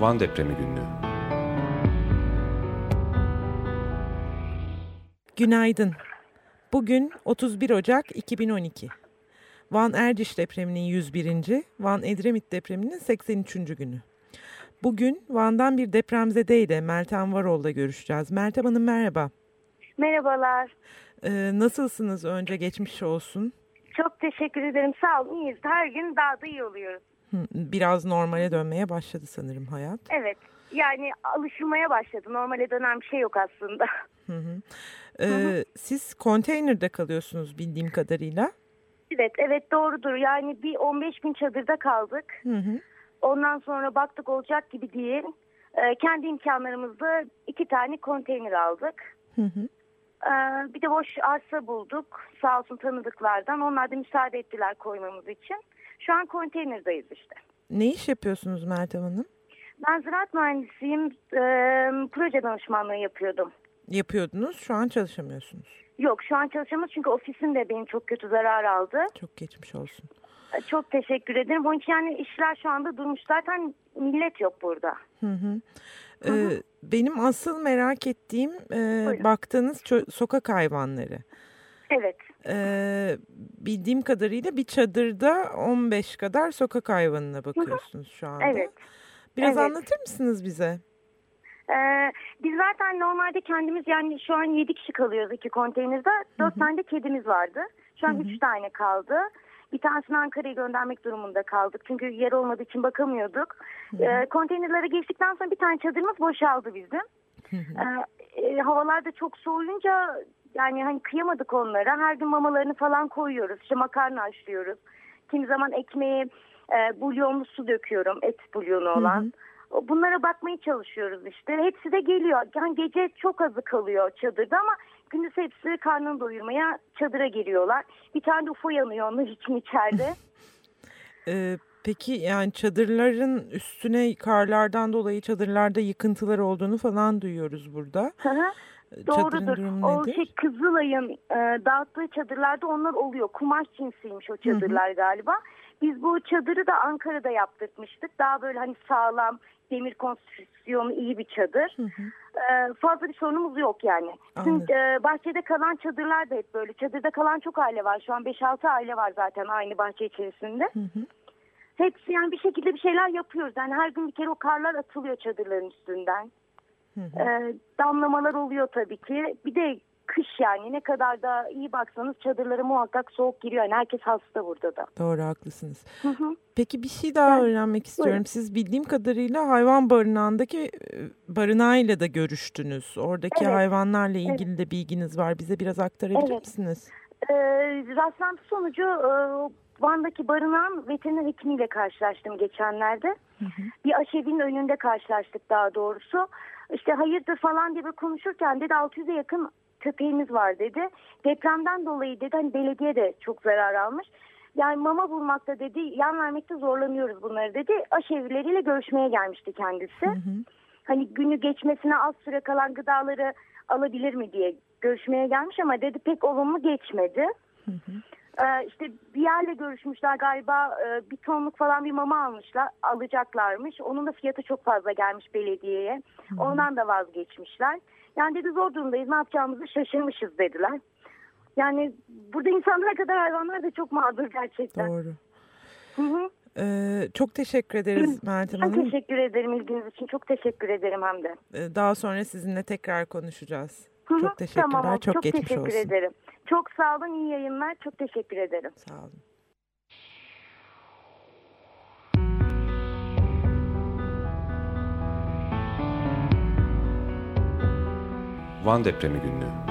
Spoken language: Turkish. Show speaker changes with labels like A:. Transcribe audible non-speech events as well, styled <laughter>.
A: Van Depremi Günlüğü
B: Günaydın. Bugün 31 Ocak 2012. Van Erciş depreminin 101. Van Edremit depreminin 83. günü. Bugün Van'dan bir depremzedeyle Meltem Varol'la görüşeceğiz. Meltem Hanım merhaba.
C: Merhabalar.
B: Ee, nasılsınız önce geçmiş olsun?
C: Çok teşekkür ederim. Sağ olun. İyiyiz. Her gün daha da iyi oluyoruz.
B: Hı, Biraz normale dönmeye başladı sanırım hayat.
C: Evet. Yani alışılmaya başladı. Normale dönen bir şey yok aslında.
B: Hı hı. Ee, Siz konteynerde kalıyorsunuz bildiğim kadarıyla.
C: Evet, evet doğrudur. Yani bir 15 gün çadırda kaldık.
B: Hı hı.
C: Ondan sonra baktık olacak gibi değil. Ee, kendi imkanlarımızla iki tane konteyner aldık.
B: Hı hı.
C: Ee, bir de boş arsa bulduk. Sağ olsun tanıdıklardan. Onlar da müsaade ettiler koymamız için. Şu an konteynerdayız işte.
B: Ne iş yapıyorsunuz Meltem Hanım?
C: Ben ziraat mühendisiyim. Ee, proje danışmanlığı yapıyordum.
B: Yapıyordunuz şu an çalışamıyorsunuz.
C: Yok şu an çalışamaz çünkü ofisim de benim çok kötü zarar aldı.
B: Çok geçmiş olsun.
C: Ee, Çok teşekkür ederim. Onun için yani işler şu anda durmuş. Zaten millet yok burada.
B: Hı hı. Ee, benim asıl merak ettiğim e,
C: Buyurun.
B: baktığınız sokak hayvanları.
C: Evet.
B: Ee, bildiğim kadarıyla bir çadırda 15 kadar sokak hayvanına bakıyorsunuz şu anda.
C: Evet.
B: Biraz
C: evet.
B: anlatır mısınız bize?
C: Ee, biz zaten normalde kendimiz yani şu an 7 kişi kalıyoruz iki konteynerde. 4 tane de kedimiz vardı. Şu an 3 tane kaldı. Bir tanesini Ankara'ya göndermek durumunda kaldık. Çünkü yer olmadığı için bakamıyorduk. Ee, konteynerlere geçtikten sonra bir tane çadırımız boşaldı bizim. Ee, e, havalar da çok soğuyunca yani hani kıyamadık onlara. Her gün mamalarını falan koyuyoruz. İşte makarna haşlıyoruz. Kimi zaman ekmeğe e, bulyonlu su döküyorum. Et bulyonu olan. Bunlara bakmaya çalışıyoruz işte. Hepsi de geliyor. Yani gece çok azı kalıyor çadırda ama gündüz hepsi karnını doyurmaya çadıra geliyorlar. Bir tane de UFO yanıyor onlar için içeride. <laughs>
B: Ee, peki yani çadırların üstüne karlardan dolayı çadırlarda yıkıntılar olduğunu falan duyuyoruz burada.
C: Hı hı.
B: Çadırın
C: Doğrudur. O şey Kızılay'ın e, dağıttığı çadırlarda onlar oluyor. Kumaş cinsiymiş o çadırlar galiba. Biz bu çadırı da Ankara'da yaptırmıştık. Daha böyle hani sağlam, demir konstrüksiyonu iyi bir çadır. E, fazla bir sorunumuz yok yani.
B: Anladım.
C: e, bahçede kalan çadırlar da hep böyle. Çadırda kalan çok aile var. Şu an 5-6 aile var zaten aynı bahçe içerisinde. Hepsi yani bir şekilde bir şeyler yapıyoruz. Yani her gün bir kere o karlar atılıyor çadırların üstünden. Ee, damlamalar oluyor tabii ki. Bir de kış yani ne kadar da iyi baksanız çadırlara muhakkak soğuk giriyor. Yani herkes hasta burada da.
B: Doğru haklısınız.
C: Hı hı.
B: Peki bir şey daha öğrenmek istiyorum.
C: buyurun.
B: Siz bildiğim kadarıyla hayvan barınağındaki e, barınağıyla da görüştünüz. Oradaki
C: Evet.
B: hayvanlarla ilgili de bilginiz var. Bize biraz aktarabilir
C: Evet.
B: misiniz?
C: Ee, rastlantı sonucu e, Van'daki barınağın veteriner hekimiyle karşılaştım geçenlerde. Bir aşevinin önünde karşılaştık daha doğrusu. İşte hayırdır falan diye konuşurken dedi 600'e yakın köpeğimiz var dedi. Depremden dolayı dedi hani belediye de çok zarar almış. Yani mama bulmakta dedi yan vermekte zorlanıyoruz bunları dedi. Aşevileriyle görüşmeye gelmişti kendisi. Hani günü geçmesine az süre kalan gıdaları alabilir mi diye görüşmeye gelmiş ama dedi pek olumlu geçmedi. Ee, işte bir yerle görüşmüşler galiba e, bir tonluk falan bir mama almışlar alacaklarmış. Onun da fiyatı çok fazla gelmiş belediyeye. Ondan da vazgeçmişler. Yani dedi zor durumdayız ne yapacağımızı şaşırmışız dediler. Yani burada insanlar kadar hayvanlar da çok mağdur gerçekten.
B: Doğru.
C: Hı hı.
B: Ee, çok teşekkür ederiz Meltem
C: Ben
B: Hanım.
C: teşekkür ederim ilginiz için. Çok teşekkür ederim hem de.
B: Ee, Daha sonra sizinle tekrar konuşacağız.
C: Hı hı,
B: Çok teşekkürler.
C: Tamam,
B: çok,
C: çok
B: geçmiş
C: teşekkür
B: olsun.
C: ederim. Çok sağ olun. iyi yayınlar. Çok teşekkür ederim.
B: Sağ olun.
A: Van Depremi Günlüğü